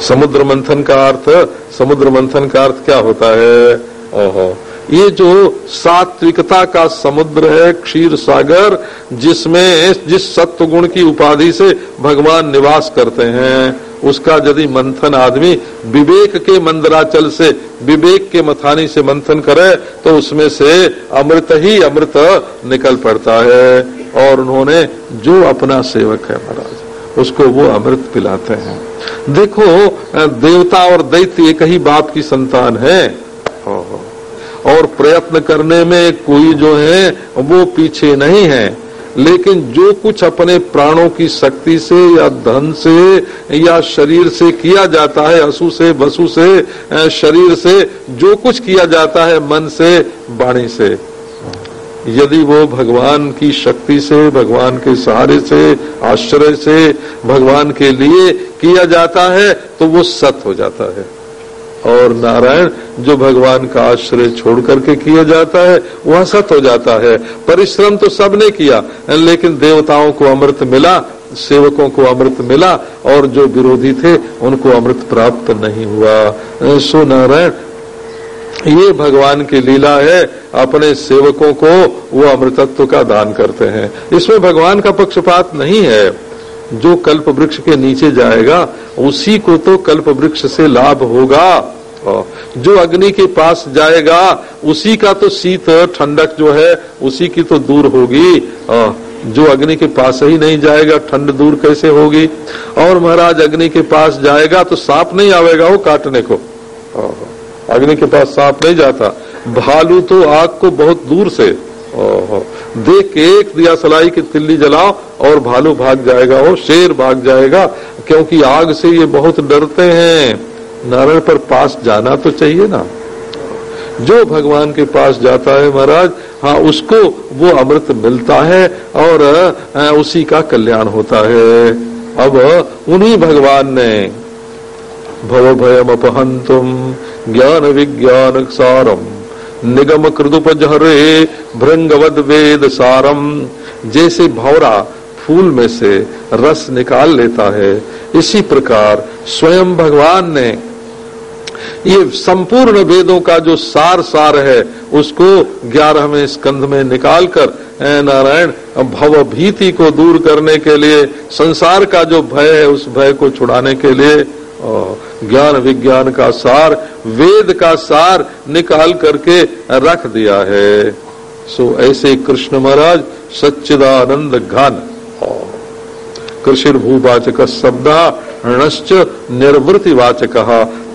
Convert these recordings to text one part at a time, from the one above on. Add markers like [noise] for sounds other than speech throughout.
समुद्र मंथन का अर्थ, समुद्र मंथन का अर्थ क्या होता है? ओहो। ये जो सात्विकता का समुद्र है, क्षीर सागर, जिसमें, जिस सत्व गुण की उपाधि से भगवान निवास करते हैं, उसका यदि मंथन आदमी विवेक के मंदराचल से, विवेक के मथानी से मंथन करे तो उसमें से अमृत ही अमृत निकल पड़ता है। और उन्होंने जो अपना सेवक है महाराज, उसको वो अमृत पिलाते हैं। देखो देवता और दैत्य एक ही बाप की संतान है। और प्रयत्न करने में कोई जो है वो पीछे नहीं है। लेकिन जो कुछ अपने प्राणों की शक्ति से या धन से या शरीर से किया जाता है असु से वसु से शरीर से जो कुछ किया जाता है मन से वाणी से। यदि वो भगवान की शक्ति से, भगवान के सहारे से, आश्रय से, भगवान के लिए किया जाता है तो वो सत हो जाता है। और नारायण जो भगवान का आश्रय छोड़ करके किया जाता है, वह सत हो जाता है। परिश्रम तो सबने किया, लेकिन देवताओं को अमृत मिला, सेवकों को अमृत मिला, और जो विरोधी थे, उनको अमृत प्राप्त नहीं हुआ। सो नारायण ये भगवान की लीला है, अपने सेवकों को वो अमृतत्व का दान करते हैं। इसमें भगवान का पक्षपात नहीं है। जो कल्प वृक्ष के नीचे जाएगा, उसी को तो कल्प वृक्ष से लाभ होगा। जो अग्नि के पास जाएगा, उसी का तो शीत ठंडक जो है, उसी की तो दूर होगी। जो अग्नि के पास ही नहीं जाएगा, ठंड दूर कैसे होगी? और महाराज, अग्नि के पास जाएगा तो सांप नहीं आवेगा वो काटने को। अग्नि के पास सांप नहीं जाता। भालू तो आग को बहुत दूर से देख एक दिया सलाई की तिल्ली जलाओ और भालू भाग जाएगा वो शेर भाग जाएगा, क्योंकि आग से ये बहुत डरते हैं। नारायण, पर पास जाना तो चाहिए ना। जो भगवान के पास जाता है महाराज हाँ उसको वो अमृत मिलता है और उसी का कल्याण होता है। अब उन्हीं भगवान ने भव भयम अपहंतुम ज्ञान विज्ञान सारम निगम कृदुपजहरे भृंगवद वेद सारम जैसे भौरा फूल में से रस निकाल लेता है, इसी प्रकार स्वयं भगवान ने ये संपूर्ण वेदों का जो सार सार है, उसको ग्यारहवें स्कंध में निकालकर नारायण, भव भीति को दूर करने के लिए, संसार का जो भय है, उस भय को छुड़ाने के लिए ज्ञान विज्ञान का सार वेद का सार निकाल करके रख दिया है। सो ऐसे कृष्ण महाराज सच्चिदानंद घन। कृषि भूवाचक शब्द णश्च निर्वृति वाचक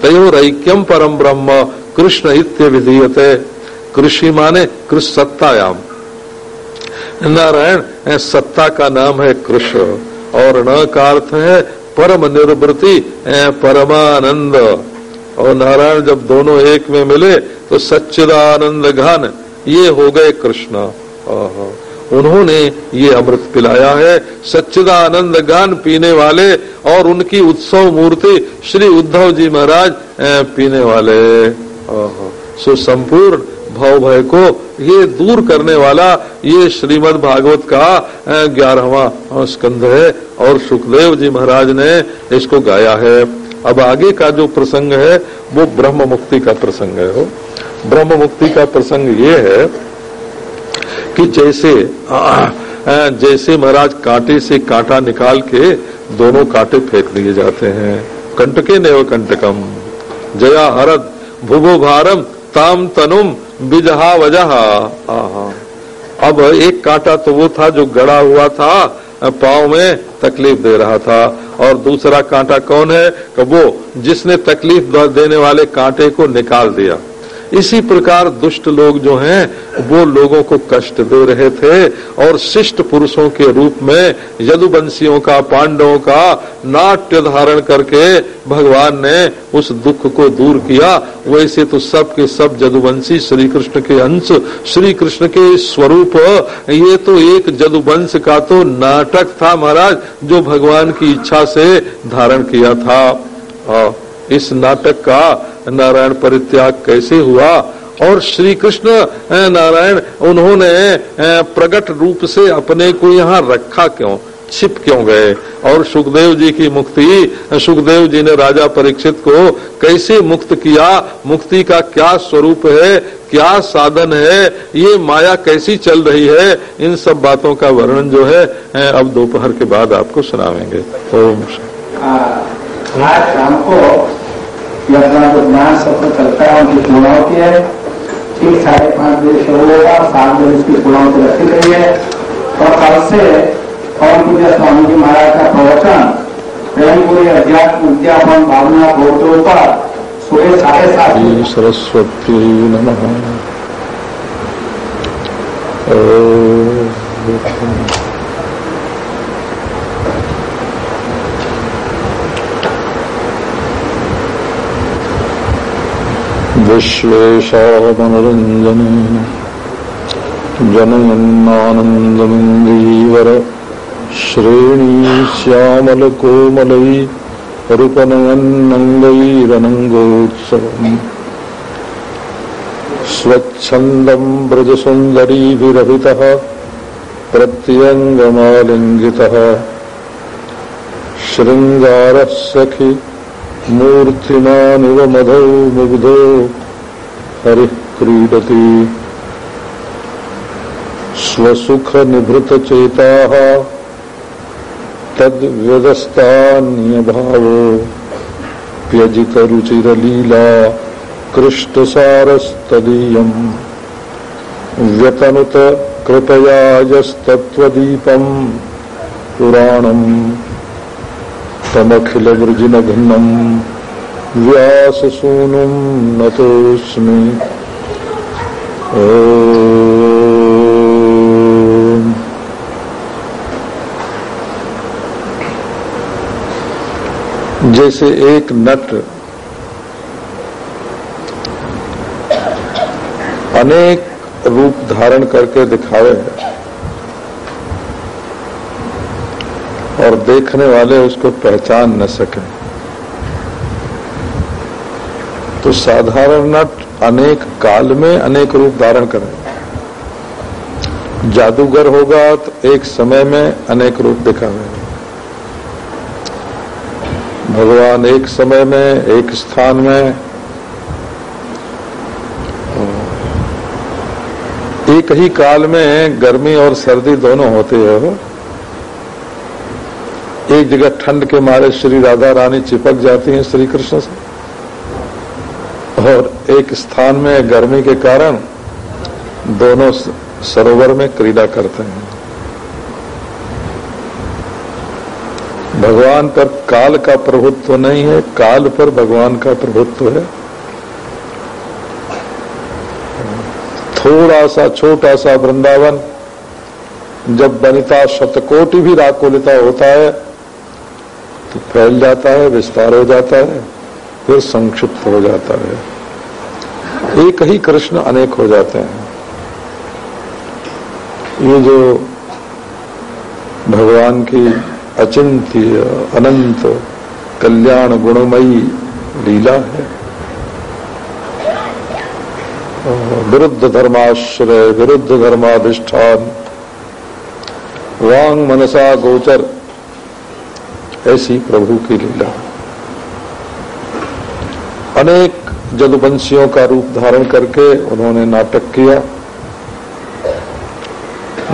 तयोरक्यम परम ब्रह्म, कृष्ण इत्य विधीयते। कृषि माने कृष्ण सत्तायाम। नारायण सत्ता का नाम है कृष्ण, और न का अर्थ है परम निर्वृति परमानंद। और नारायण जब दोनों एक में मिले तो सच्चिदानंद घन, ये हो गए कृष्ण। उन्होंने ये अमृत पिलाया है। सच्चिदानंद गान पीने वाले और उनकी उत्सव मूर्ति श्री उद्धव जी महाराज पीने वाले। सो संपूर्ण भाव भय को ये दूर करने वाला ये श्रीमद् भागवत का ग्यारहवा स्कंध है। और सुखदेव जी महाराज ने इसको गाया है। अब आगे का जो प्रसंग है, वो ब्रह्म मुक्ति का प्रसंग है। ब्रह्म मुक्ति का प्रसंग ये है कि जैसे जैसे महाराज कांटे से कांटा निकाल के दोनों कांटे फेंक दिए जाते हैं। कंटके नेव कंटकम। जया हरद, भुभो भारम, ताम तनुम, बिजहा वजह। अब एक कांटा तो वो था जो गड़ा हुआ था, पाव में तकलीफ़ दे रहा था। और दूसरा कांटा कौन है? कि वो जिसने तकलीफ़ देने वाले कांटे को निकाल दिया। इसी प्रकार दुष्ट लोग जो हैं, वो लोगों को कष्ट दे रहे थे और शिष्ट पुरुषों के रूप में यदुवंशियों का, पांडवों का नाट्य धारण करके भगवान ने उस दुख को दूर किया। वैसे तो सब के सब जदुवंशी श्री कृष्ण के अंश श्री कृष्ण के स्वरूप, ये तो एक जदुवंश का तो नाटक था महाराज, जो भगवान की इच्छा से धारण किया था। इस नाटक का नारायण परित्याग कैसे हुआ? और श्री कृष्ण नारायण, उन्होंने प्रकट रूप से अपने को यहाँ रखा क्यों? छिप क्यों गए? और सुखदेव जी की मुक्ति, सुखदेव जी ने राजा परीक्षित को कैसे मुक्त किया? मुक्ति का क्या स्वरूप है? क्या साधन है? ये माया कैसी चल रही है? इन सब बातों का वर्णन जो है अब दोपहर के बाद आपको सुनावेंगे। ओम। शाम को अपना जो ज्ञान सबको चलता है उनकी होती है। ठीक साढ़े पाँच बजे शुरू होगा, सात बजे उसकी पूर्णावती रखी गई है। और कल से पवन पूजा स्वामी जी महाराज का प्रवचन प्रेमपुरी अध्यात्म उद्यापन भावना बोर्डों पर सुबह साढ़े सात सरस्वती नमः। विश्वेशामनरञ्जनेन जनयन्नानन्दमिन्द्रीवर श्रेणीश्यामलकोमलै रूपनयन्नङ्गैरनङ्गोत्सवम्। स्वच्छन्दम् ब्रजसुन्दरीभिरभितः प्रत्यङ्गमालिङ्गितः। शृङ्गारः सखि मूर्तिमानिव मधौ मुग्धो हरिः क्रीडति स्वसुखनिभृतचेताः तद्व्यदस्तान्यभावो व्यजितरुचिरलीला कृष्टसारस्तदीयम्। व्यतनुत कृपया पुराणम् तमखिलवृजिनघ्नम् व्याससूनुम् नतोऽस्मि। जैसे एक नट अनेक रूप धारण करके दिखावे और देखने वाले उसको पहचान न सके। तो साधारण नट अनेक काल में अनेक रूप धारण करे। जादूगर होगा तो एक समय में अनेक रूप दिखावे। भगवान एक समय में, एक स्थान में, एक ही काल में गर्मी और सर्दी दोनों होते हैं। एक जगह ठंड के मारे श्री राधा रानी चिपक जाती हैं श्री कृष्ण से। और एक स्थान में गर्मी के कारण दोनों सरोवर में क्रीड़ा करते हैं। भगवान पर काल का प्रभुत्व नहीं है, काल पर भगवान का प्रभुत्व है। थोड़ा सा, छोटा सा वृंदावन, जब बनिता शतकोटि भी राकुलिता होता है तो फैल जाता है, विस्तार हो जाता है, फिर संक्षिप्त हो जाता है। एक ही कृष्ण अनेक हो जाते हैं। ये जो भगवान की अचिंत्य, अनंत, कल्याण गुणमयी लीला है। विरुद्ध धर्माश्रय, विरुद्ध धर्माधिष्ठान, वांग मनसा गोचर। ऐसी प्रभु की लीला। अनेक जदुवंशियों का रूप धारण करके उन्होंने नाटक किया।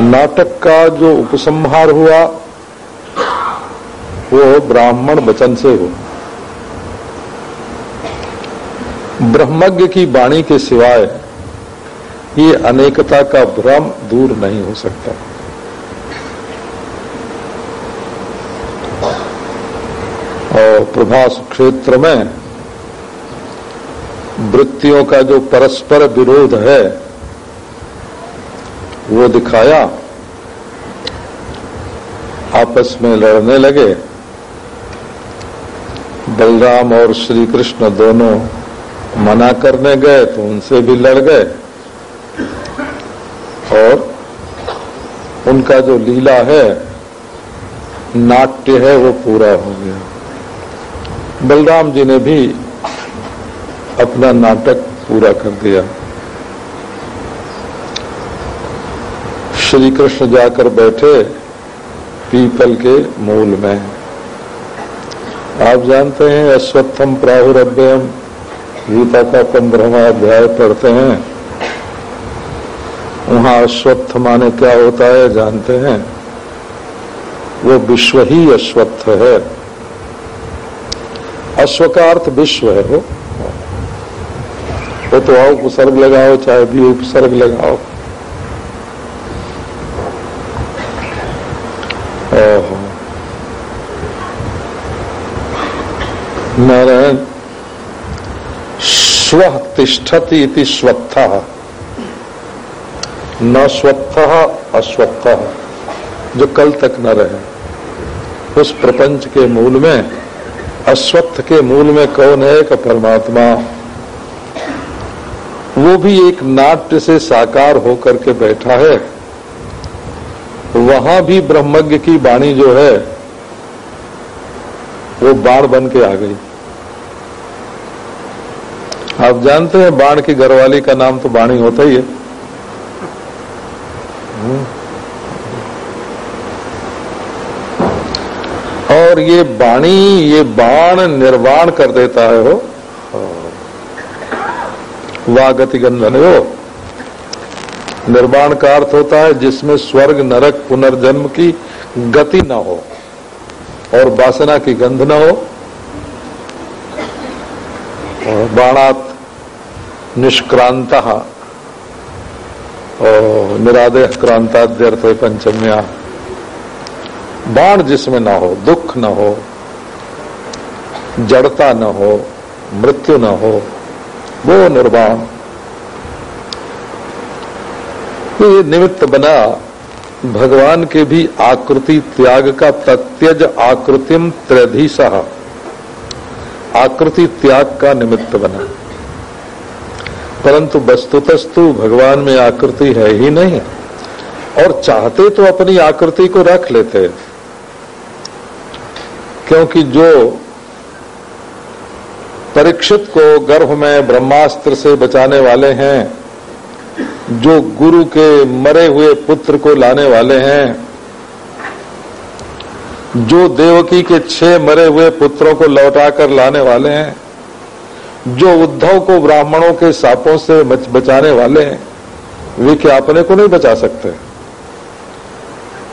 नाटक का जो उपसंहार हुआ, वो ब्राह्मण वचन से हो ब्रह्मज्ञ की वाणी के सिवाय ये अनेकता का भ्रम दूर नहीं हो सकता और प्रभास क्षेत्र में वृत्तियों का जो परस्पर विरोध है, वो दिखाया। आपस में लड़ने लगे। बलराम और श्री कृष्ण दोनों मना करने गए तो उनसे भी लड़ गए। और उनका जो लीला है, नाट्य है, वो पूरा हो गया। बलराम जी ने भी अपना नाटक पूरा कर दिया। श्री कृष्ण जाकर बैठे पीपल के मूल में। आप जानते हैं, अश्वत्थम प्राहुरभ्यम गीता का पंद्रहवा अध्याय पढ़ते हैं। वहाँ अश्वत्थ माने क्या होता है, जानते हैं? वो विश्व ही अश्वत्थ है। अश्व का अर्थ विश्व है वो वो तो आओ उपसर्ग लगाओ, चाहे भी उपसर्ग लगाओ। नारायण, स्व तिष्ठति स्वत्थ। न स्वत्थ अस्वत्थ जो कल तक न रहे, उस प्रपंच के मूल में अश्वत्थ के मूल में कौन है का परमात्मा? वो भी एक नाट्य से साकार होकर के बैठा है। वहाँ भी ब्रह्मज्ञ की वाणी जो है, वो बाण बन के आ गई। आप जानते हैं बाण की घरवाली का नाम तो बाणी होता ही है हम्म। और ये बाणी, ये बाण निर्वाण कर देता है हो वागति गंधन हो निर्वाण का अर्थ होता है जिसमें स्वर्ग, नरक, पुनर्जन्म की गति न हो और वासना की गंध न हो। बाणात निष्क्रांत। निरादय क्रांताद्यर्थ पंचम्या। बाण जिसमें ना हो, दुख न हो, जड़ता न हो, मृत्यु न हो, वो निर्वाण। तो ये निमित्त बना भगवान के भी आकृति त्याग का प्रत्यज आकृतिम त्रधीश। आकृति त्याग का निमित्त बना। परंतु वस्तुतस्तु भगवान में आकृति है ही नहीं। और चाहते तो अपनी आकृति को रख लेते क्योंकि जो परीक्षित को गर्भ में ब्रह्मास्त्र से बचाने वाले हैं, जो गुरु के मरे हुए पुत्र को लाने वाले हैं, जो देवकी के छह मरे हुए पुत्रों को लौटाकर लाने वाले हैं, जो उद्धव को ब्राह्मणों के सापों से बचाने वाले हैं, वे क्या अपने को नहीं बचा सकते?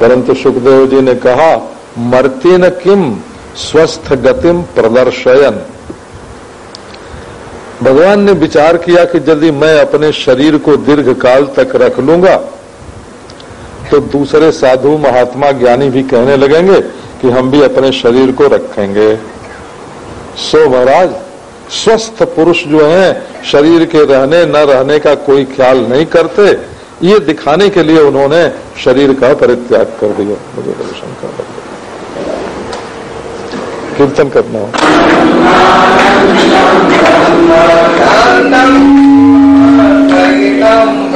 परंतु सुखदेव जी ने कहा, मरती न किम? स्वस्थ गतिम प्रदर्शयन। भगवान ने विचार किया कि यदि मैं अपने शरीर को दीर्घ काल तक रख लूँगा तो दूसरे साधु महात्मा ज्ञानी भी कहने लगेंगे कि हम भी अपने शरीर को रखेंगे। सो महाराज, स्वस्थ पुरुष जो हैं, शरीर के रहने न रहने का कोई ख्याल नहीं करते। ये दिखाने के लिए उन्होंने शरीर का परित्याग कर दिया। मुझे कर कीर्तन करना नटन्तम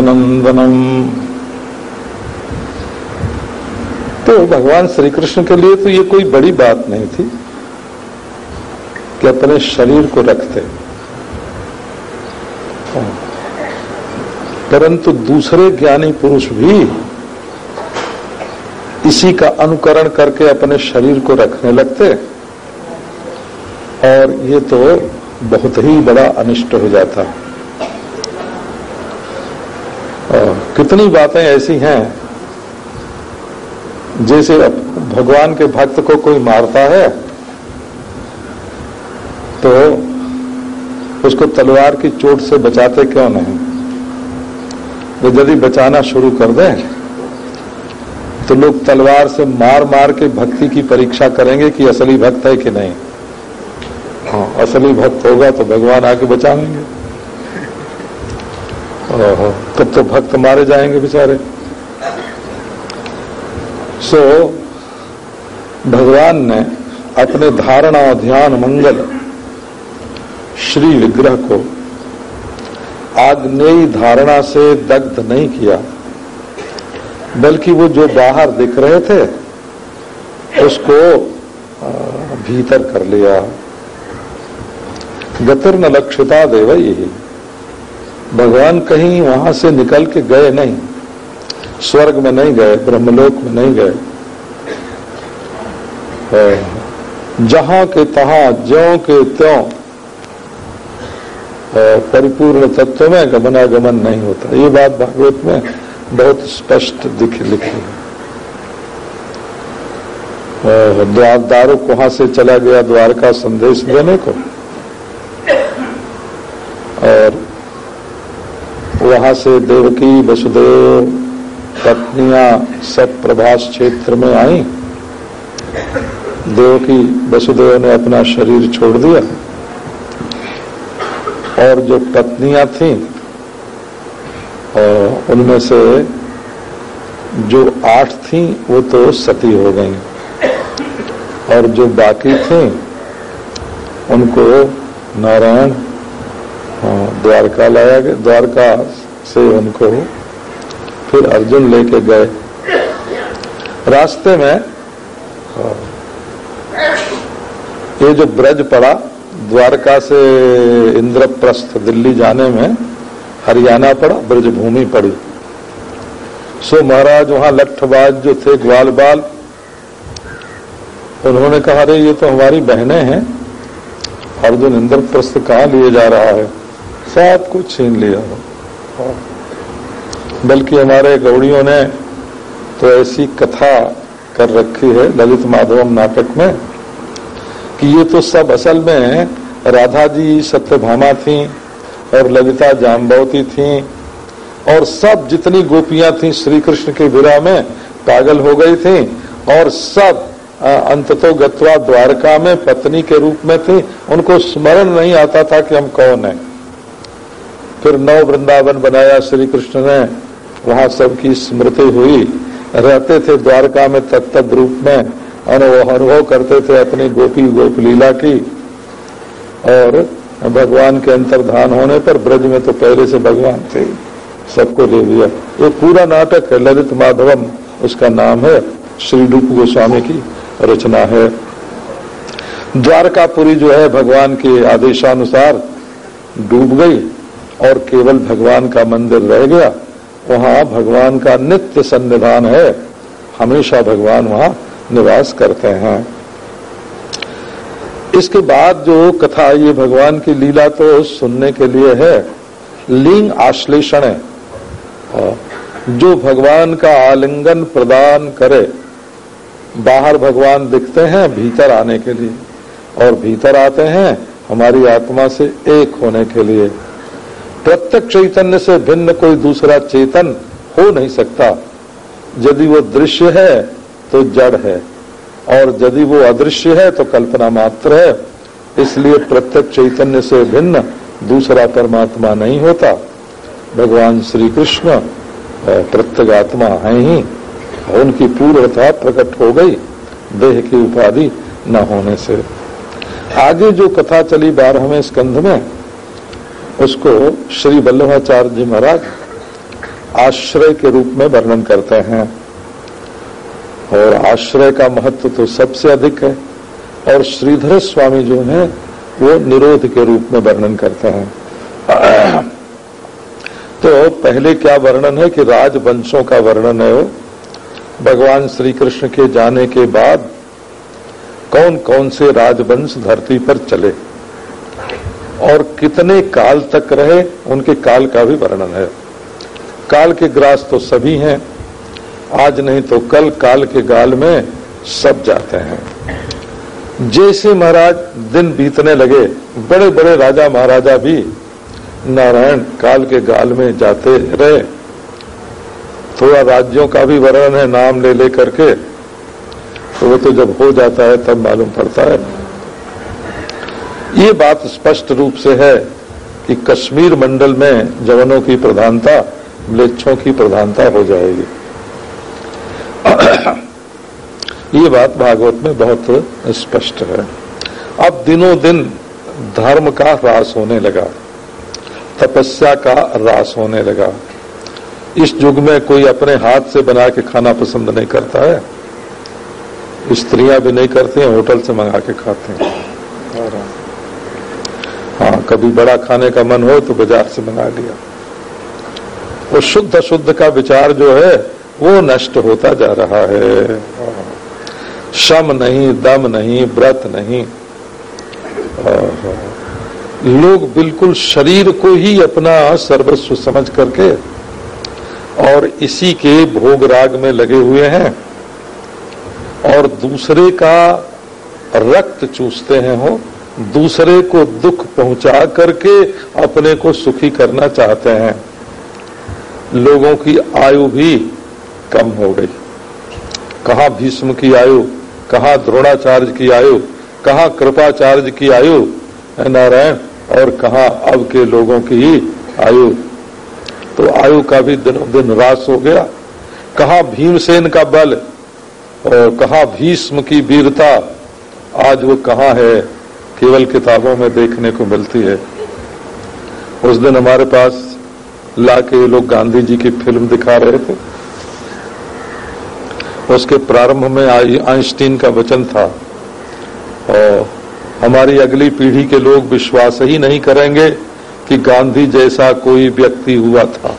नंदनंदनम तो भगवान श्री कृष्ण के लिए तो ये कोई बड़ी बात नहीं थी कि अपने शरीर को रखते। परंतु दूसरे ज्ञानी पुरुष भी इसी का अनुकरण करके अपने शरीर को रखने लगते और ये तो बहुत ही बड़ा अनिष्ट हो जाता। कितनी बातें ऐसी हैं, जैसे भगवान के भक्त को कोई मारता है तो उसको तलवार की चोट से बचाते क्यों नहीं? वो यदि बचाना शुरू कर दें तो लोग तलवार से मार मार के भक्ति की परीक्षा करेंगे कि असली भक्त है कि नहीं। हाँ असली भक्त होगा तो भगवान आके बचाएँगे तब तो भक्त मारे जाएँगे बेचारे। सो so, भगवान ने अपने धारणा ध्यान मंगल श्री विग्रह को आग्नेयी धारणा से दग्ध नहीं किया बल्कि वो जो बाहर दिख रहे थे उसको भीतर कर लिया। गतिर न लक्षिता देव। यही भगवान कहीं वहाँ से निकल के गए नहीं। स्वर्ग में नहीं गए, ब्रह्मलोक में नहीं गए। जहाँ के तहा, ज्यो के त्यों। परिपूर्ण तत्व में गमनागमन नहीं होता। ये बात भागवत में बहुत स्पष्ट दिख, लिखी है। द्वारदारों वहाँ से चला गया द्वारका संदेश देने को और वहाँ से देवकी वसुदेव पत्नियाँ सब प्रभास क्षेत्र में आई। देवकी वसुदेव ने अपना शरीर छोड़ दिया। और जो पत्नियाँ थीं उनमें से जो आठ थीं, वो तो सती हो गई। और जो बाकी थीं, उनको नारायण द्वारका लाया गया द्वारका से उनको फिर अर्जुन लेके गए। रास्ते में ये जो ब्रज पड़ा, द्वारका से इंद्रप्रस्थ दिल्ली जाने में हरियाणा पड़ा ब्रज भूमि पड़ी। सो महाराज वहाँ लठबाज जो थे ग्वाल बाल उन्होंने कहा, अरे, ये तो हमारी बहनें हैं, अर्जुन इंद्रप्रस्थ कहाँ लिए जा रहा है? सब कुछ छीन लिया। बल्कि हमारे गौड़ियों ने तो ऐसी कथा कर रखी है ललित माधवम नाटक में कि ये तो सब असल में राधा जी सत्यभामा थी और ललिता जाम्बवती थी और सब जितनी गोपियाँ थी श्री कृष्ण के विरा में पागल हो गई थी और सब अंततो गत्वा द्वारका में पत्नी के रूप में थी। उनको स्मरण नहीं आता था कि हम कौन है। फिर नव वृंदावन बनाया श्री कृष्ण ने। वहाँ सबकी स्मृति हुई। रहते थे द्वारका में तत्त रूप में अनुभव करते थे अपनी गोपी गोप लीला की। और भगवान के अंतर्धान होने पर ब्रज में तो पहले से भगवान थे। सबको ले लिया। ये पूरा नाटक है, ललित माधवम, उसका नाम है श्री रूप गोस्वामी की रचना है। द्वारकापुरी जो है, भगवान के आदेशानुसार डूब गई। और केवल भगवान का मंदिर रह गया, वहाँ भगवान का नित्य सन्निधान है। हमेशा भगवान वहाँ निवास करते हैं। इसके बाद जो कथा ये भगवान की लीला तो सुनने के लिए है, लिंग आश्लेषण जो भगवान का आलिंगन प्रदान करे, बाहर भगवान दिखते हैं भीतर आने के लिए। और भीतर आते हैं, हमारी आत्मा से एक होने के लिए। प्रत्यक्ष चैतन्य से भिन्न कोई दूसरा चेतन हो नहीं सकता। यदि वो दृश्य है तो जड़ है। और यदि वो अदृश्य है तो कल्पना मात्र है। इसलिए प्रत्यक्ष चैतन्य से भिन्न दूसरा परमात्मा नहीं होता। भगवान श्री कृष्ण प्रत्यगात्मा है ही। उनकी पूर्णता प्रकट हो गई। देह की उपाधि न होने से। आगे जो कथा चली बारहवें स्कंध में उसको श्री वल्लभाचार्य जी महाराज आश्रय के रूप में वर्णन करते हैं। और आश्रय का महत्व तो सबसे अधिक है। और श्रीधर स्वामी जो है, वो निरोध के रूप में वर्णन करते हैं। तो पहले क्या वर्णन है कि राजवंशों का वर्णन है वो? भगवान श्री कृष्ण के जाने के बाद कौन कौन से राजवंश धरती पर चले? और कितने काल तक रहे, उनके काल का भी वर्णन है। काल के ग्रास तो सभी हैं, आज नहीं तो कल काल के गाल में सब जाते हैं। जैसे महाराज दिन बीतने लगे बड़े बड़े राजा महाराजा भी नारायण काल के गाल में जाते रहे। थोड़ा राज्यों का भी वर्णन है, नाम ले ले करके तो वो तो जब हो जाता है, तब मालूम पड़ता है। ये बात स्पष्ट रूप से है कि कश्मीर मंडल में जवनों की प्रधानता, म्लेच्छों की प्रधानता हो जाएगी। ये बात भागवत में बहुत स्पष्ट है। अब दिनों दिन धर्म का ह्रास होने लगा, तपस्या का ह्रास होने लगा। इस युग में कोई अपने हाथ से बना के खाना पसंद नहीं करता है। स्त्रियाँ भी नहीं करती हैं, होटल से मंगा के खाते हैं। हाँ कभी बड़ा खाने का मन हो तो बाज़ार से मंगा लिया। वो शुद्ध शुद्ध का विचार जो है, वो नष्ट होता जा रहा है। शम नहीं, दम नहीं, व्रत नहीं। लोग बिल्कुल शरीर को ही अपना सर्वस्व समझ करके और इसी के भोग राग में लगे हुए हैं और दूसरे का रक्त चूसते हैं हो दूसरे को दुख पहुँचा करके अपने को सुखी करना चाहते हैं। लोगों की आयु भी कम हो गई। कहा भीष्म की आयु, कहा द्रोणाचार्य की आयु, कहा कृपाचार्य की आयु, है नारायण? और कहा अब के लोगों की ही आयु। तो आयु का भी दिनों दिन रास हो गया। कहा भीमसेन का बल और कहा भीष्म की वीरता, आज वो कहा है? केवल किताबों में देखने को मिलती है। उस दिन हमारे पास लाके लोग गांधी जी की फ़िल्म दिखा रहे थे। उसके प्रारंभ में आइंस्टीन का वचन था। और हमारी अगली पीढ़ी के लोग विश्वास ही नहीं करेंगे कि गांधी जैसा कोई व्यक्ति हुआ था।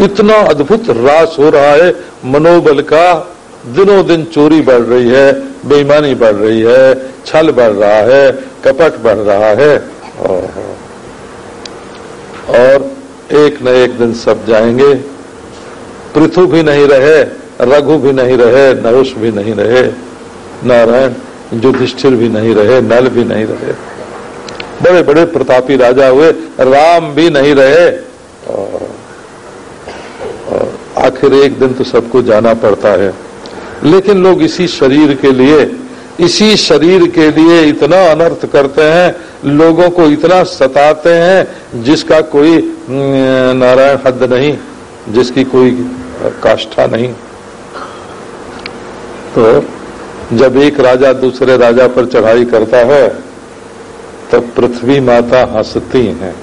इतना अद्भुत रास हो रहा है, मनोबल का दिनों दिन चोरी बढ़ रही है। बेईमानी बढ़ रही है, छल बढ़ रहा है, कपट बढ़ रहा है। और एक न एक दिन सब जाएँगे। पृथु भी नहीं रहे, रघु भी नहीं रहे नहुष भी नहीं रहे, नारायण युधिष्ठिर भी नहीं रहे, नल भी नहीं रहे। बड़े बड़े प्रतापी राजा हुए, राम भी नहीं रहे। आखिर एक दिन तो सबको जाना पड़ता है। लेकिन लोग इसी शरीर के लिए, इसी शरीर के लिए इतना अनर्थ करते हैं, लोगों को इतना सताते हैं, जिसका कोई नारायण हद नहीं, जिसकी कोई काष्ठा नहीं। तो जब एक राजा दूसरे राजा पर चढ़ाई करता है, तब पृथ्वी माता हंसती हैं।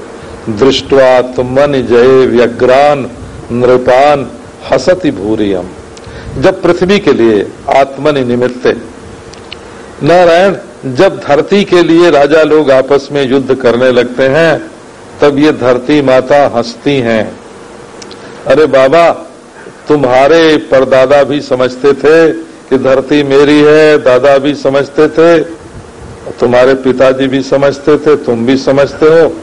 दृष्टवा तुमन जय व्यग्रान, नृपान, हसती भूरियम। जब पृथ्वी के लिए आत्मनि निमित्त नारायण, जब धरती के लिए राजा लोग आपस में युद्ध करने लगते हैं, तब ये धरती माता हंसती हैं। अरे बाबा, तुम्हारे परदादा भी समझते थे कि धरती मेरी है, दादा भी समझते थे, तुम्हारे पिताजी भी समझते थे, तुम भी समझते हो।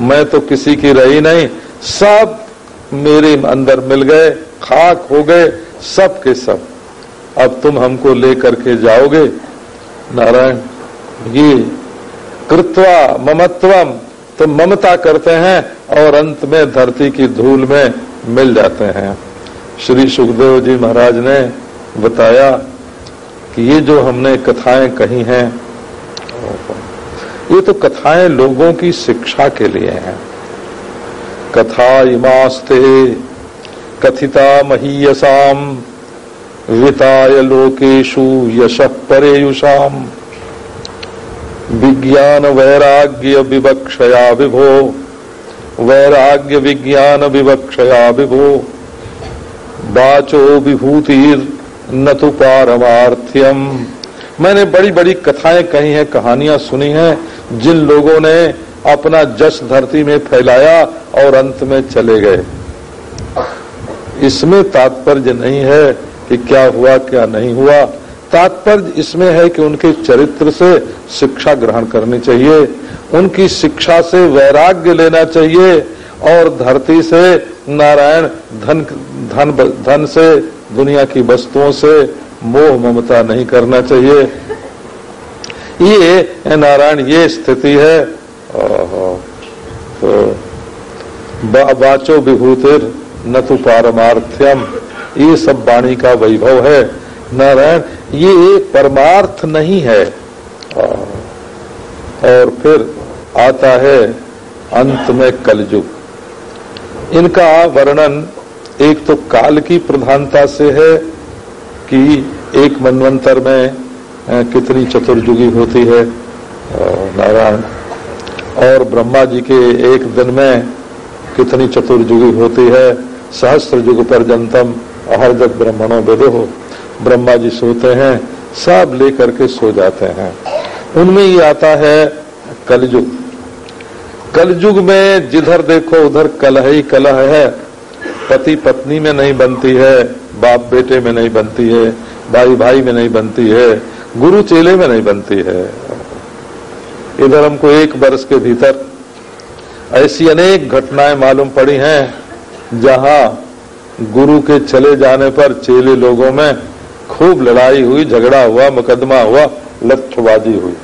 मैं तो किसी की रही नहीं, सब मेरे अंदर मिल गए, खाक हो गए सब के सब। अब तुम हमको लेकर के जाओगे? नारायण, ये कृत्वा ममत्वम तो ममता करते हैं और अंत में धरती की धूल में मिल जाते हैं। श्री सुखदेव जी महाराज ने बताया कि ये जो हमने कथाएँ कही हैं, ये तो कथाएँ लोगों की शिक्षा के लिए हैं। कथा इमास्ते कथिता महीयसाम, विताय लोकेशु यश परेयुषाम। विज्ञान वैराग्य विवक्षया विभो, वैराग्य विज्ञान विवक्षया विभो। बाचो विभूतिर न तो पारमार्थ्यम। मैंने बड़ी बड़ी कथाएँ कही हैं, कहानियाँ सुनी हैं, जिन लोगों ने अपना जस धरती में फैलाया और अंत में चले गए। इसमें तात्पर्य नहीं है कि क्या हुआ, क्या नहीं हुआ। तात्पर्य इसमें है कि उनके चरित्र से शिक्षा ग्रहण करनी चाहिए, उनकी शिक्षा से वैराग्य लेना चाहिए और धरती से नारायण धन धन धन से, दुनिया की वस्तुओं से मोह ममता नहीं करना चाहिए। ये नारायण, ये स्थिति है। तो बाचो विभूतिर। न तो पारमार्थ्यम। ये सब वाणी का वैभव है। नारायण, ये एक परमार्थ नहीं है। और फिर आता है अंत में कलयुग। इनका वर्णन एक तो काल की प्रधानता से है कि एक मनवंतर में कितनी चतुर्युगी होती है नारायण। और ब्रह्मा जी के एक दिन में कितनी चतुर्युगी होती है। सहस्त्र युग पर जनतम अहर जब ब्रह्मणों बेदो ब्रह्मा जी सोते हैं सब लेकर के सो जाते हैं। उनमें ही आता है कलयुग। कलयुग में जिधर देखो उधर कलह ही कलह है। पति पत्नी में नहीं बनती है, बाप बेटे में नहीं बनती है, भाई भाई में नहीं बनती है, गुरु चेले में नहीं बनती है। इधर हमको एक वर्ष के भीतर ऐसी अनेक घटनाएँ मालूम पड़ी हैं। जहाँ गुरु के चले जाने पर चेले लोगों में खूब लड़ाई हुई, झगड़ा हुआ, मुकदमा हुआ लठबाजी हुई।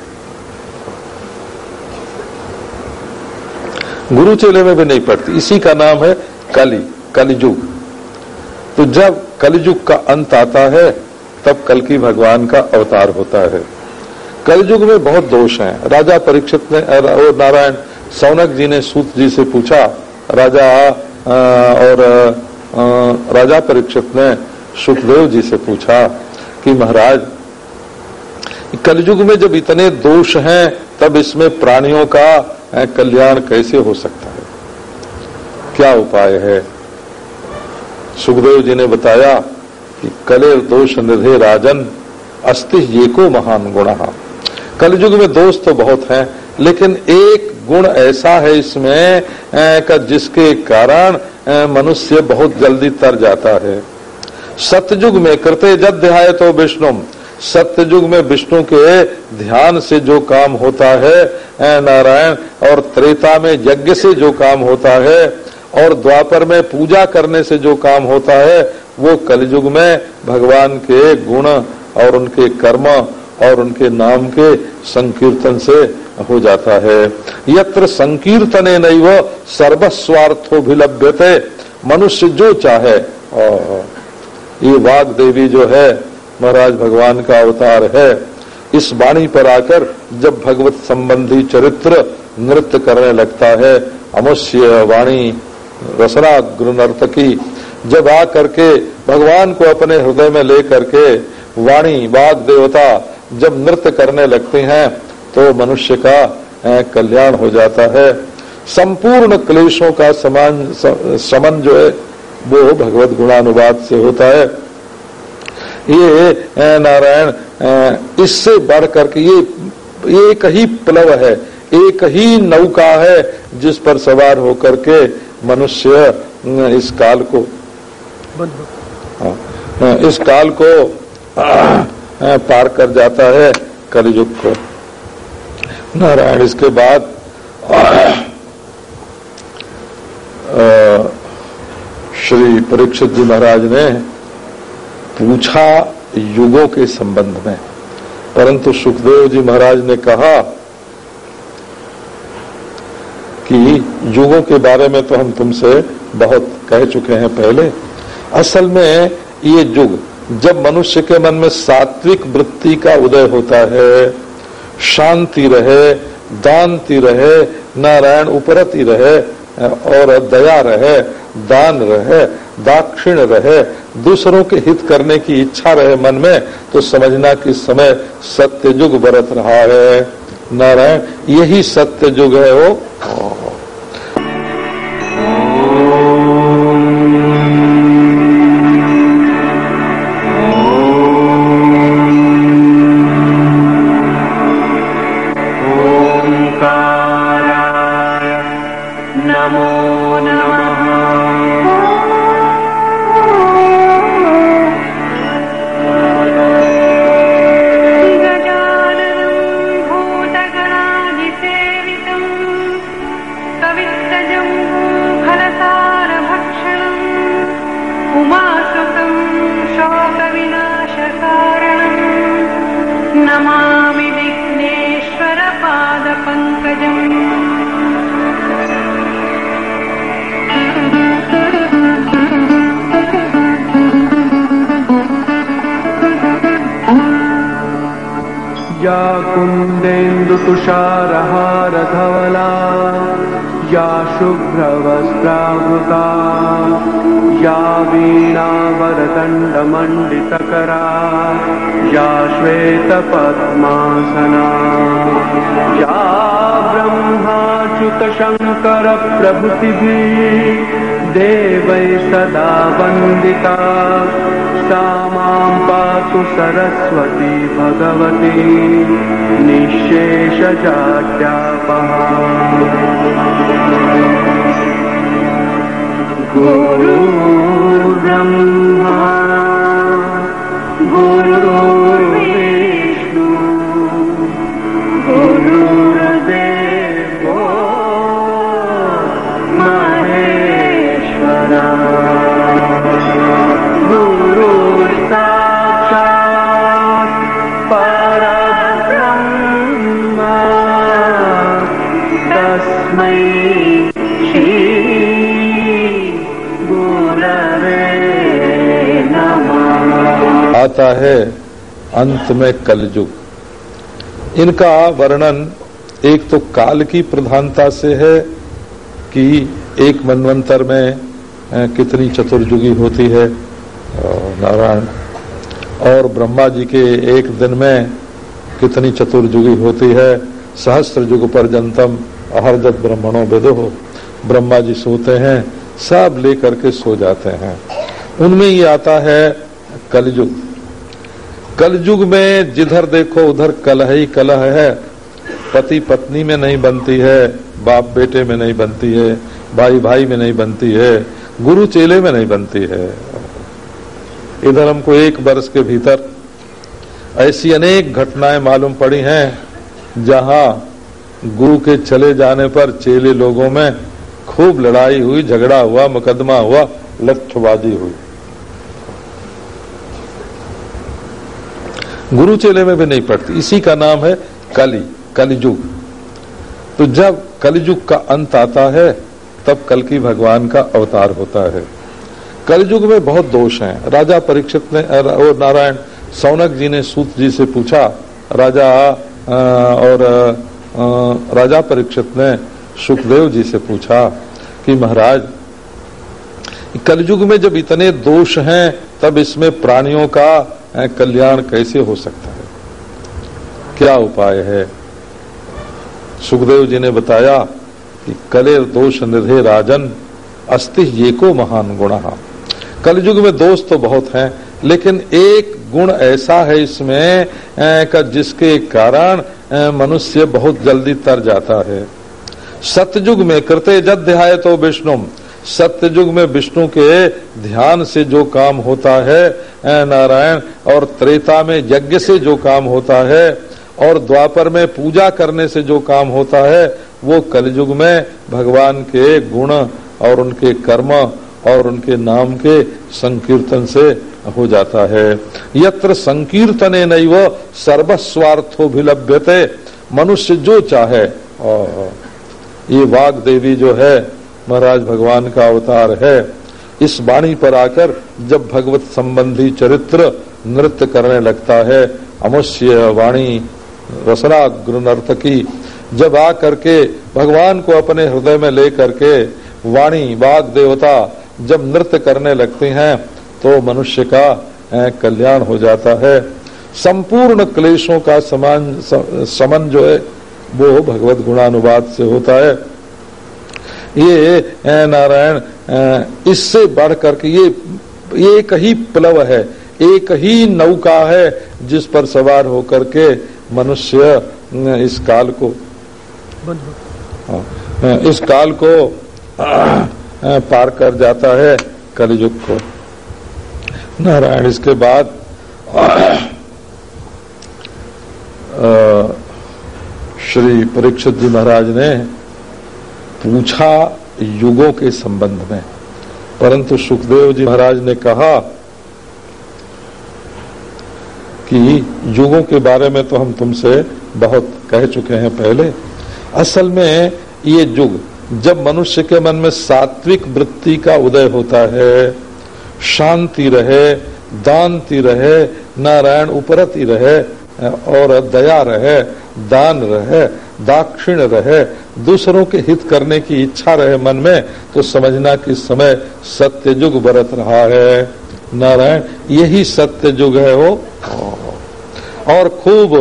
गुरु चेले में भी नहीं पड़ती। इसी का नाम है कली, कलिजुग। तो जब कलिजुग का अंत आता है, तब कल की भगवान का अवतार होता है। कलयुग में बहुत दोष हैं। राजा परीक्षित ने, और नारायण सौनक जी ने सूत जी से पूछा, राजा और राजा परीक्षित ने सुखदेव जी से पूछा कि महाराज, कलयुग में जब इतने दोष हैं, तब इसमें प्राणियों का कल्याण कैसे हो सकता है? क्या उपाय है? सुखदेव जी ने बताया कि कले दोष निधे राजन, अस्ति ये को महान गुण। कलयुग में दोष तो बहुत हैं लेकिन एक गुण ऐसा है इसमें का जिसके कारण मनुष्य बहुत जल्दी तर जाता है। सतयुग में कृत्य जद ध्याय तो विष्णु सत्ययुग में विष्णु के ध्यान से जो काम होता है नारायण, और त्रेता में यज्ञ से जो काम होता है, और द्वापर में पूजा करने से जो काम होता है, वो कलयुग में भगवान के गुण और उनके कर्म और उनके नाम के संकीर्तन से हो जाता है। यत्र संकीर्तन नहीं वो सर्वस्वार्थो भी लभ्यते मनुष्य जो चाहे। ये वाग देवी जो है, महाराज भगवान का अवतार है, इस वाणी पर आकर जब भगवत संबंधी चरित्र नृत्य करने लगता है, अमुष्य वाणी रसना नर्तकी जब आ करके भगवान को अपने हृदय में ले करके वाणी वाग देवता जब नृत्य करने लगते हैं तो मनुष्य का कल्याण हो जाता है। संपूर्ण क्लेशों का समान समन जो है वो भगवत गुणानुवाद से होता है। ये नारायण इससे बढ़ करके ये एक ही प्लव है एक ही नौका है जिस पर सवार होकर के मनुष्य इस काल को हाँ, इस काल को पार कर जाता है कलयुग को। नारायण इसके बाद श्री परीक्षित जी महाराज ने पूछा युगों के संबंध में। परंतु सुखदेव जी महाराज ने कहा कि युगों के बारे में तो हम तुमसे बहुत कह चुके हैं पहले। असल में ये युग जब मनुष्य के मन में सात्विक वृत्ति का उदय होता है, शांति रहे, दानती रहे, नारायण उपरति रहे, और दया रहे, दान रहे, दाक्षिण रहे, दूसरों के हित करने की इच्छा रहे मन में तो समझना कि समय सत्य युग बरत रहा है। नारायण, यही सत्य युग है वो। करप्रभृतिः देवै सदा वन्दिता। सा मां पातु सरस्वती भगवती निःशेषजाड्यापः गुरु ब्रह्मा गुरु आता है अंत में कलयुग। इनका वर्णन एक तो काल की प्रधानता से है कि एक मनवंतर में कितनी चतुर्युगी होती है नारायण। और ब्रह्मा जी के एक दिन में कितनी चतुर्युगी होती है, सहस्त्र युग पर जनतम अहरजत ब्रह्मणों विदो। ब्रह्मा जी सोते हैं, सब लेकर के सो जाते हैं। उनमें ही आता है कलयुग। कलयुग में जिधर देखो उधर कलह ही कलह है। पति पत्नी में नहीं बनती है, बाप बेटे में नहीं बनती है, भाई भाई में नहीं बनती है, गुरु चेले में नहीं बनती है। इधर हमको एक वर्ष के भीतर ऐसी अनेक घटनाएँ मालूम पड़ी हैं, जहाँ गुरु के चले जाने पर चेले लोगों में खूब लड़ाई हुई, झगड़ा हुआ, मुकदमा हुआ लक्षबाजी हुई। गुरु चेले में भी नहीं पड़ती इसी का नाम है कली, कलिजुग। तो जब कलिजुग का अंत आता है, तब कल की भगवान का अवतार होता है। कलयुग में बहुत दोष हैं। राजा परीक्षित ने और नारायण सौनक जी ने सूत जी से पूछा, राजा और राजा परीक्षित ने सुखदेव जी से पूछा कि महाराज कलयुग में जब इतने दोष हैं, तब इसमें प्राणियों का कल्याण कैसे हो सकता है? क्या उपाय है? सुखदेव जी ने बताया कि कले दोष निधे राजन, अस्ति ये को महान गुण। कलयुग में दोष तो बहुत हैं, लेकिन एक गुण ऐसा है इसमें का जिसके कारण मनुष्य बहुत जल्दी तर जाता है। सतयुग में कृत्य जद ध्याय तो विष्णु सत्ययुग में विष्णु के ध्यान से जो काम होता है नारायण, और त्रेता में यज्ञ से जो काम होता है, और द्वापर में पूजा करने से जो काम होता है, वो कलयुग में भगवान के गुण और उनके कर्म और उनके नाम के संकीर्तन से हो जाता है। यत्र संकीर्तने नैव सर्वस्वार्थो भिलभ्यते मनुष्य जो चाहे ये वाग देवी जो है महाराज भगवान का अवतार है। इस वाणी पर आकर जब भगवत संबंधी चरित्र नृत्य करने लगता है, अमुष्य वाणी रसनाग्र नर्तकी, जब आ करके भगवान को अपने हृदय में ले करके वाणी वाग देवता जब नृत्य करने लगते हैं तो मनुष्य का कल्याण हो जाता है। संपूर्ण क्लेशों का समान समन जो है, वो भगवत गुणानुवाद से होता है। ये नारायण इससे बढ़ करके ये एक ही प्लव है एक ही नौका है जिस पर सवार होकर के मनुष्य इस काल को हाँ, इस काल को पार कर जाता है कलयुग को। नारायण इसके बाद श्री परीक्षित जी महाराज ने पूछा युगों के संबंध में। परंतु सुखदेव जी महाराज ने कहा कि युगों के बारे में तो हम तुमसे बहुत कह चुके हैं पहले। असल में ये युग जब मनुष्य के मन में सात्विक वृत्ति का उदय होता है, शांति रहे, दानती रहे, नारायण उपरति रहे, और दया रहे, दान रहे दाक्षिण रहे, दूसरों के हित करने की इच्छा रहे मन में तो समझना कि समय सत्य युग बरत रहा है। नारायण, यही सत्य युग है वो। और खूब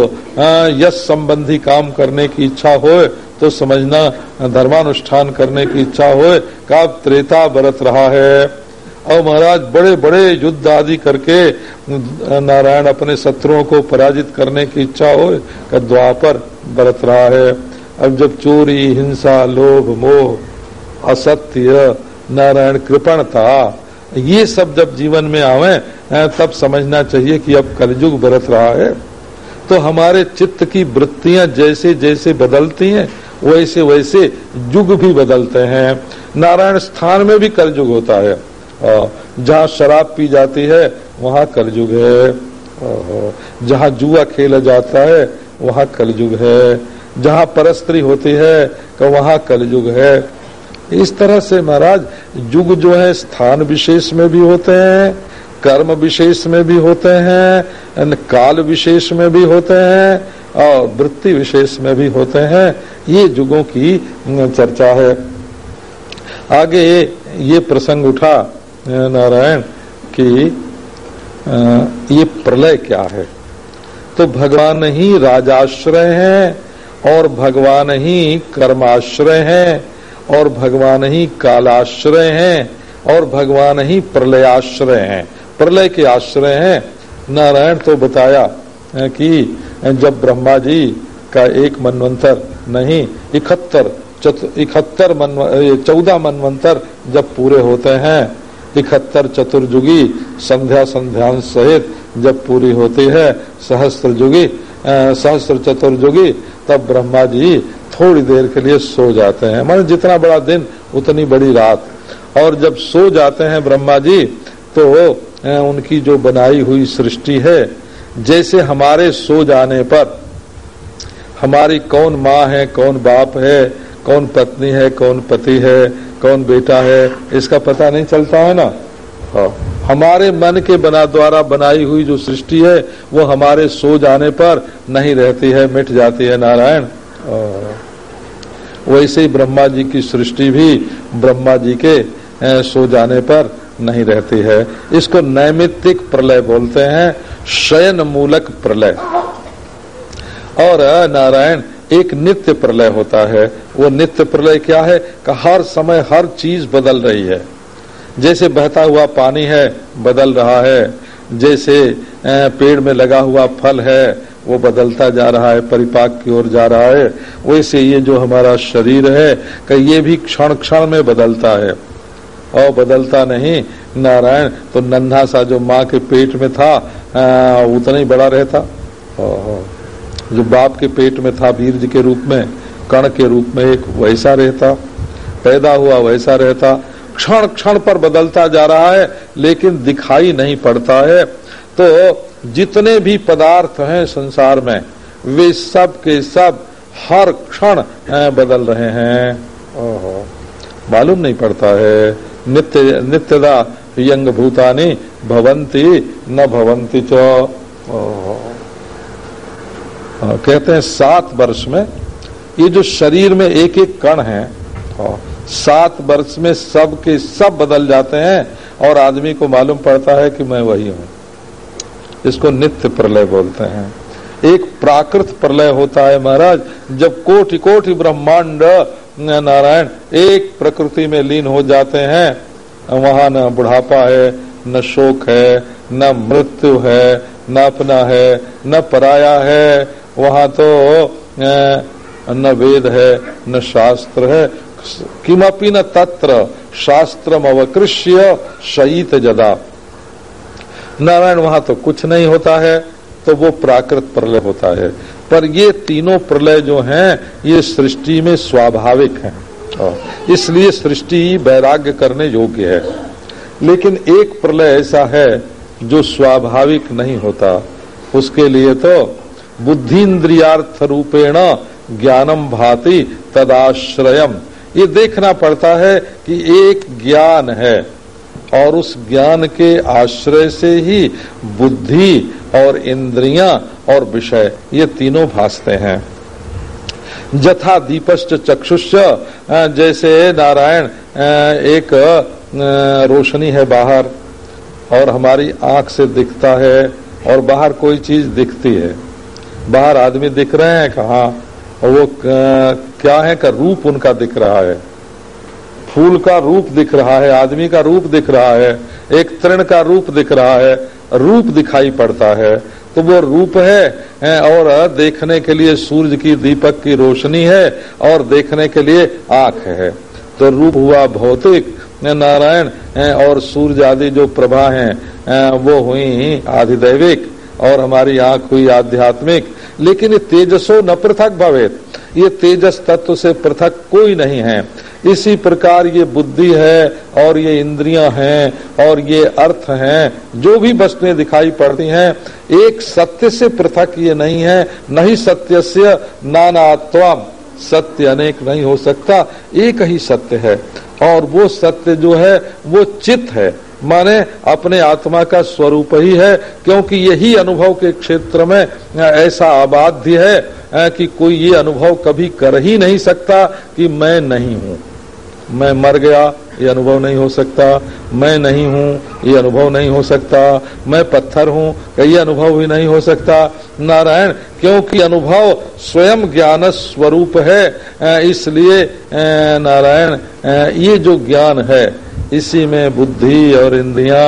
यश संबंधी काम करने की इच्छा हो तो समझना, धर्मानुष्ठान करने की इच्छा हो का त्रेता बरत रहा है। और महाराज बड़े बड़े युद्ध आदि करके, नारायण अपने शत्रुओं को पराजित करने की इच्छा हो का द्वापर बरत रहा है। अब जब चोरी, हिंसा, लोभ, मोह, असत्य, नारायण कृपणता ये सब जब जीवन में आवे तब समझना चाहिए कि अब कलयुग बरत रहा है। तो हमारे चित्त की वृत्तियाँ जैसे जैसे बदलती हैं, वैसे वैसे युग भी बदलते हैं। नारायण स्थान में भी कलयुग होता है। जहाँ शराब पी जाती है, वहाँ कलयुग है। जहाँ जुआ खेला जाता है वहाँ कलयुग है। जहाँ परस्त्री होती है तो वहाँ कलयुग है। इस तरह से महाराज, युग जो है, स्थान विशेष में भी होते हैं, कर्म विशेष में भी होते हैं काल विशेष में भी होते हैं, और वृत्ति विशेष में भी होते हैं। ये युगों की चर्चा है। आगे ये प्रसंग उठा, नारायण, कि ये प्रलय क्या है? तो भगवान ही राजाश्रय हैं और भगवान ही कर्माश्रय हैं और भगवान ही कालाश्रय हैं और भगवान ही प्रलयाश्रय हैं। प्रलय के आश्रय हैं। नारायण तो बताया कि जब ब्रह्मा जी का एक मनवंतर, नहीं, इकहत्तर इकहत्तर मन चौदह मनवंतर जब पूरे होते हैं इकहत्तर चतुर्जुगी संध्या संध्यान सहित जब पूरी होती है, सहस्त्र जुगी सहस्त्र चतुर्जुगी, तब ब्रह्मा जी थोड़ी देर के लिए सो जाते हैं। मान जितना बड़ा दिन, उतनी बड़ी रात। और जब सो जाते हैं ब्रह्मा जी तो उनकी जो बनाई हुई सृष्टि है, जैसे हमारे सो जाने पर, हमारी कौन माँ है, कौन बाप है, कौन पत्नी है, कौन पति है कौन बेटा है, इसका पता नहीं चलता है ना? हाँ। हमारे मन के बना द्वारा बनाई हुई जो सृष्टि है, वो हमारे सो जाने पर नहीं रहती है, मिट जाती है नारायण। वैसे ही ब्रह्मा जी की सृष्टि भी ब्रह्मा जी के सो जाने पर नहीं रहती है। इसको नैमित्तिक प्रलय बोलते हैं शयन मूलक प्रलय। और नारायण एक नित्य प्रलय होता है। वो नित्य प्रलय क्या है? कि हर समय हर चीज़ बदल रही है। जैसे बहता हुआ पानी है, बदल रहा है। जैसे पेड़ में लगा हुआ फल है, वो बदलता जा रहा है, परिपाक की ओर जा रहा है। वैसे ये जो हमारा शरीर है, कि ये भी क्षण क्षण में बदलता है। और बदलता नहीं। नारायण तो नन्हा सा जो माँ के पेट में था उतना ही बड़ा रहता। जो बाप के पेट में था, बीर्ज के रूप में, कण के रूप में एक वैसा रहता, पैदा हुआ वैसा रहता, क्षण क्षण पर बदलता जा रहा है, लेकिन दिखाई नहीं पड़ता है। तो जितने भी पदार्थ हैं संसार में, वे सब के सब हर क्षण बदल रहे हैं। मालूम नहीं पड़ता है। नित्य, नित्यदा यंग भूतानी भवंती न भवंती चो। कहते हैं सात वर्ष में, ये जो शरीर में एक एक कण है सात वर्ष में सब के सब बदल जाते हैं, और आदमी को मालूम पड़ता है कि मैं वही हूँ। इसको नित्य प्रलय बोलते हैं। एक प्राकृत प्रलय होता है महाराज, जब कोटि कोटि ब्रह्मांड नारायण, एक प्रकृति में लीन हो जाते हैं, वहाँ न बुढ़ापा है, न शोक है, न मृत्यु है, न अपना है, न पराया है वहाँ तो न वेद है, न शास्त्र है, किमपि न तत्र शास्त्र अवकृष्य शयित जदा। नारायण वहाँ तो कुछ नहीं होता है तो वो प्राकृत प्रलय होता है। पर ये तीनों प्रलय जो हैं, ये सृष्टि में स्वाभाविक हैं, इसलिए सृष्टि वैराग्य करने योग्य है। लेकिन एक प्रलय ऐसा है, जो स्वाभाविक नहीं होता, उसके लिए तो बुद्धि इंद्रियार्थ रूपेण ज्ञानम भाति तदाश्रयम। ये देखना पड़ता है कि एक ज्ञान है, और उस ज्ञान के आश्रय से ही बुद्धि और इंद्रियाँ और विषय, ये तीनों भासते हैं। जथा दीपश्च चक्षुष जैसे नारायण एक रोशनी है बाहर, और हमारी आँख से दिखता है, और बाहर कोई चीज़ दिखती है। बाहर आदमी दिख रहे हैं कहा, और वो क्या है का रूप उनका दिख रहा है? फूल का रूप दिख रहा है, आदमी का रूप दिख रहा है, एक तृण का रूप दिख रहा है, रूप दिखाई पड़ता है। तो वो रूप है और देखने के लिए सूरज की दीपक की रोशनी है, और देखने के लिए आँख है। तो रूप हुआ भौतिक नारायण और सूर्य आदि जो प्रभा हैं, वो हुई आधिदैविक, और हमारी आँख हुई आध्यात्मिक। लेकिन ये तेजसो न पृथक भवेत ये तेजस तत्व से पृथक कोई नहीं है। इसी प्रकार ये बुद्धि है और ये इंद्रियाँ हैं और ये अर्थ हैं, जो भी वस्तुएँ दिखाई पड़ती हैं, एक सत्य से पृथक ये नहीं है नहीं सत्य से नानात्वम सत्य अनेक नहीं हो सकता, एक ही सत्य है। और वो सत्य जो है, वो चित है। माने अपने आत्मा का स्वरूप ही है, क्योंकि यही अनुभव के क्षेत्र में ऐसा आबाध्य है कि कोई ये अनुभव कभी कर ही नहीं सकता कि मैं नहीं हूँ। मैं मर गया, ये अनुभव नहीं हो सकता। मैं नहीं हूँ, ये अनुभव नहीं हो सकता। मैं पत्थर हूँ ये अनुभव भी नहीं हो सकता। नारायण क्योंकि अनुभव स्वयं ज्ञान स्वरूप है इसलिए नारायण ये जो ज्ञान है, इसी में बुद्धि और इंद्रिया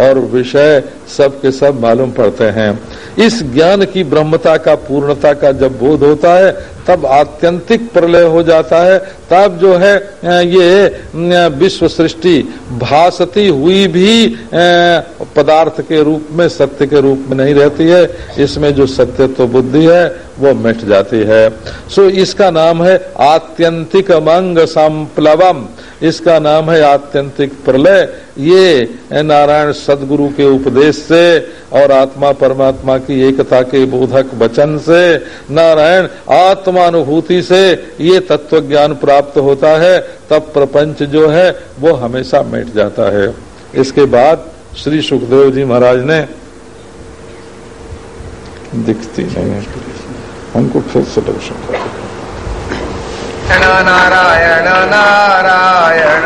और विषय सब के सब मालूम पड़ते हैं। इस ज्ञान की ब्रह्मता का, पूर्णता का जब बोध होता है, तब आत्यंतिक प्रलय हो जाता है। तब जो है ये विश्व सृष्टि भासती हुई भी पदार्थ के रूप में, सत्य के रूप में नहीं रहती है। इसमें जो सत्य तो बुद्धि है, वो मिट जाती है। सो इसका नाम है आत्यंतिक मंग संप्लवम। इसका नाम है आत्यंतिक प्रलय। ये नारायण सदगुरु के उपदेश से और आत्मा परमात्मा की एकता के बोधक वचन से, नारायण आत्मानुभूति से ये तत्व ज्ञान प्राप्त होता है, तब प्रपंच जो है, वो हमेशा मिट जाता है। इसके बाद श्री सुखदेव जी महाराज ने दिखती नहीं है। हमको फिर से दर्शन नारायण नारायण।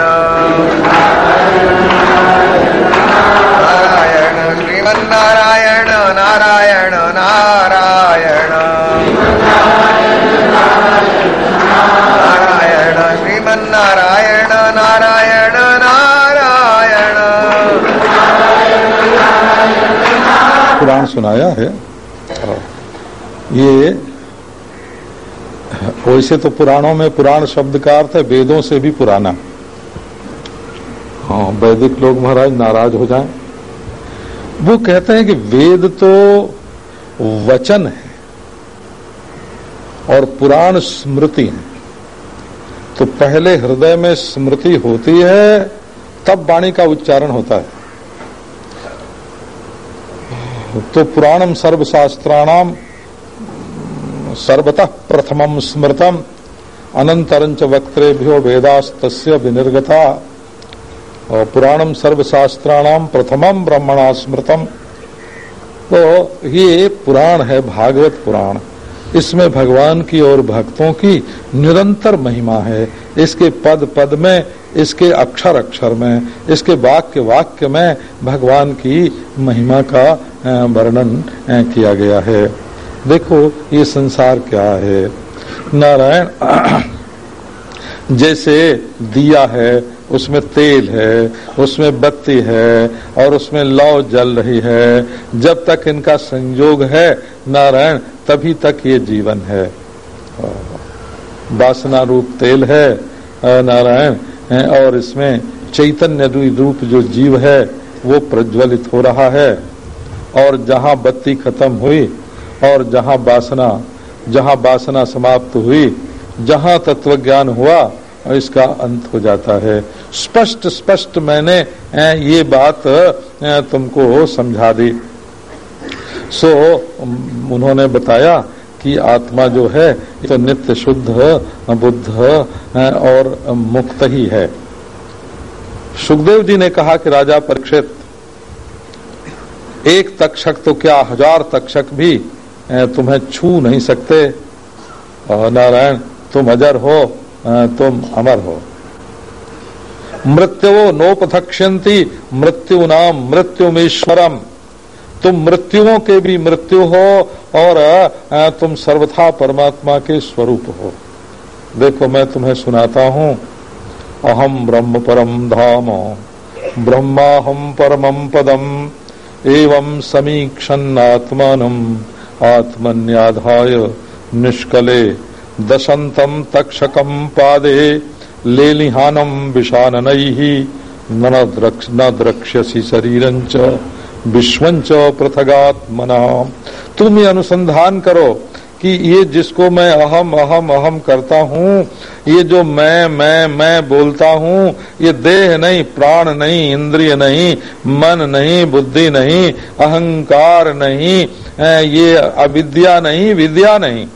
नारायण श्रीमन्नारायण नारायण नारायण। नारायण श्रीमन्नारायण नारायण नारायण। पुराण सुनाया है। ये वैसे तो पुराणों में पुराण शब्द का अर्थ है वेदों से भी पुराना। हाँ वैदिक लोग महाराज नाराज़ हो जाएँ। वो कहते हैं कि वेद तो वचन है और पुराण स्मृति है। तो पहले हृदय में स्मृति होती है, तब वाणी का उच्चारण होता है। तो पुराणम सर्वशास्त्राणाम सर्वतः प्रथमम स्मृतम। अनंतरंच वक्तृभ्यो वेदास्त विनिर्गता। और पुराणम सर्वशास्त्राणाम प्रथमम ब्रह्मणा स्मृतम। तो ये पुराण है भागवत पुराण। इसमें भगवान की और भक्तों की निरंतर महिमा है। इसके पद पद में, इसके अक्षर अक्षर में, इसके वाक्य वाक्य में भगवान की महिमा का वर्णन किया गया है। देखो ये संसार क्या है। नारायण, [clears throat] जैसे दिया है, उसमें तेल है, उसमें बत्ती है, और उसमें लौ जल रही है। जब तक इनका संयोग है, नारायण, तभी तक ये जीवन है। वासना रूप तेल है नारायण और इसमें चैतन्य रूप जो जीव है, वो प्रज्वलित हो रहा है। और जहाँ बत्ती खत्म हुई और जहाँ वासना जहाँ वासना समाप्त हुई, जहाँ तत्व ज्ञान हुआ, इसका अंत हो जाता है। स्पष्ट स्पष्ट मैंने ये बात तुमको समझा दी। सो उन्होंने बताया कि आत्मा जो है तो नित्य शुद्ध, बुद्ध और मुक्त ही है। सुखदेव जी ने कहा कि राजा परीक्षित, एक तक्षक तो क्या, हज़ार तक्षक भी तुम्हें छू नहीं सकते। नारायण, तुम अजर हो तुम अमर हो। मृत्यु नोपथक्ष्यंती मृत्यु नाम मृत्यु मृत्युमेश्वरम। तुम मृत्युओं के भी मृत्यु हो, और तुम सर्वथा परमात्मा के स्वरूप हो। देखो, मैं तुम्हें सुनाता हूँ। अहम ब्रह्म परम धाम ब्रह्माहम परमम पदम, एवं समीक्षन आत्मान आत्मन्याधाय निष्कले दशंतम तक्षकम पादे लेलिहानम विषानन न द्रक्ष न द्रक्ष्यसी शरीर विश्वंच पृथगात्मना। तुम ये अनुसंधान करो कि ये जिसको मैं अहम अहम अहम करता हूँ, ये जो मैं मैं मैं बोलता हूँ, ये देह नहीं, प्राण नहीं, इंद्रिय नहीं, मन नहीं, बुद्धि नहीं, अहंकार नहीं ये अविद्या नहीं, विद्या नहीं।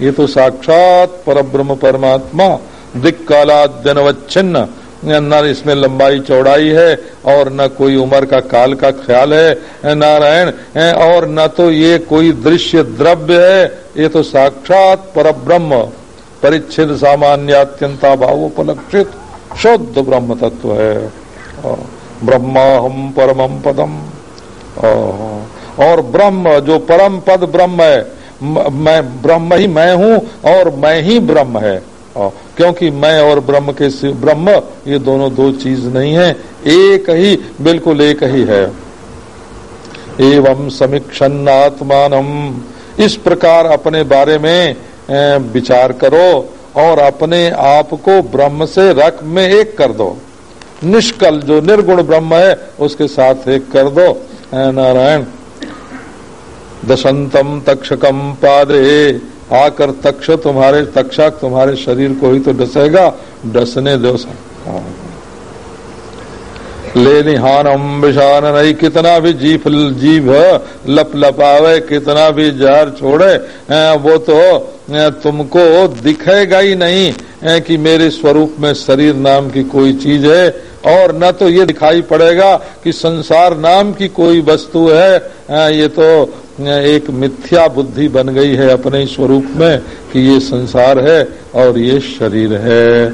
ये तो साक्षात परब्रह्म परमात्मा दिक कालाद्यनवच्छिन्न न इसमें लंबाई चौड़ाई है और न कोई उम्र का काल का ख्याल है नारायण और न तो ये कोई दृश्य द्रव्य है, ये तो साक्षात परब्रह्म परिच्छिद सामान्यात्यंता भावोपलक्षित शुद्ध ब्रह्म तत्व है। ब्रह्मा हम परम पदम। और ब्रह्म, जो परम पद ब्रह्म है मैं ब्रह्म ही मैं हूँ और मैं ही ब्रह्म है। और क्योंकि मैं और ब्रह्म के ब्रह्म, ये दोनों दो चीज़ नहीं है, एक ही, बिल्कुल एक ही है। एवं समीक्षण आत्मान इस प्रकार अपने बारे में विचार करो और अपने आप को ब्रह्म से रख में एक कर दो। निष्कल, जो निर्गुण ब्रह्म है, उसके साथ एक कर दो। नारायण। दशंतम तक्षकम पादे आकर तक्ष तुम्हारे, तक्षक तुम्हारे शरीर को ही तो डसेगा, डसने दो। ले निहानम विषान नहीं, कितना भी जीभ जीभ लप लपावे, कितना भी जहर छोड़े वो तो तुमको दिखेगा ही नहीं कि मेरे स्वरूप में शरीर नाम की कोई चीज़ है, और न तो ये दिखाई पड़ेगा कि संसार नाम की कोई वस्तु है ये तो एक मिथ्या बुद्धि बन गई है अपने ही स्वरूप में कि ये संसार है और ये शरीर है।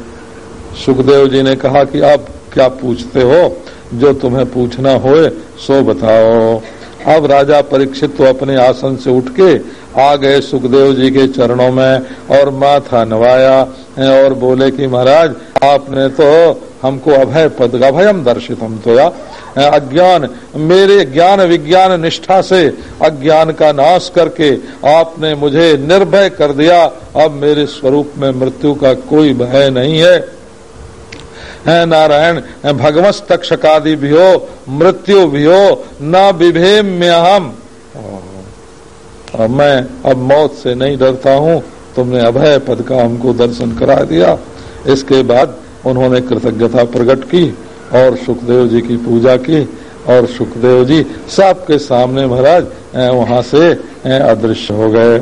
सुखदेव जी ने कहा कि आप क्या पूछते हो? जो तुम्हें पूछना होए, सो बताओ। अब राजा परीक्षित तो अपने आसन से उठ के आ गए सुखदेव जी के चरणों में और माथा नवाया और बोले कि महाराज, आपने तो हमको अभय पद का अभयम दर्शित हम तो या अज्ञान, मेरे ज्ञान विज्ञान निष्ठा से अज्ञान का नाश करके आपने मुझे निर्भय कर दिया। अब मेरे स्वरूप में मृत्यु का कोई भय नहीं है। नारायण भगवत तक्षकादि भी हो, मृत्यु भी हो, न विभेम में हम मैं, अब मौत से नहीं डरता हूँ। तुमने अभय पद का हमको दर्शन करा दिया। इसके बाद उन्होंने कृतज्ञता प्रकट की। और सुखदेव जी की पूजा की और सुखदेव जी सबके सामने महाराज वहाँ से अदृश्य हो गए।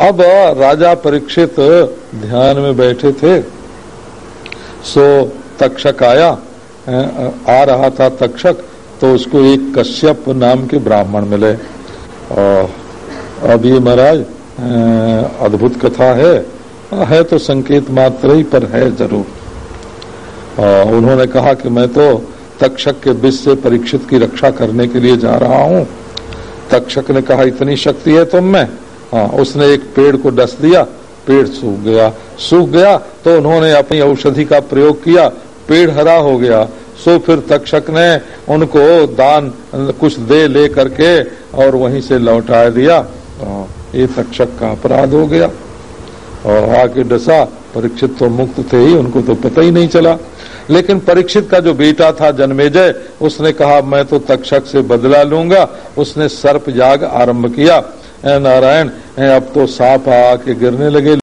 अब राजा परीक्षित ध्यान में बैठे थे। सो तक्षक आया आ रहा था तक्षक तो उसको एक कश्यप नाम के ब्राह्मण मिले। अब ये महाराज अद्भुत कथा है। है तो संकेत मात्र ही, पर है ज़रूर। उन्होंने कहा कि मैं तो तक्षक के विष से परीक्षित की रक्षा करने के लिए जा रहा हूँ। तक्षक ने कहा इतनी शक्ति है तुम में? हाँ उसने एक पेड़ को डस दिया पेड़ सूख गया। सूख गया तो उन्होंने अपनी औषधि का प्रयोग किया पेड़ हरा हो गया। सो फिर तक्षक ने उनको दान कुछ दे ले करके और वहीं से लौटा दिया। हाँ, ये तक्षक का अपराध हो गया। और आके डसा परीक्षित तो मुक्त थे ही उनको तो पता ही नहीं चला। लेकिन परीक्षित का जो बेटा था जन्मेजय, उसने कहा, मैं तो तक्षक से बदला लूँगा। उसने सर्प याग आरंभ किया। नारायण अब तो सांप आके गिरने लगे।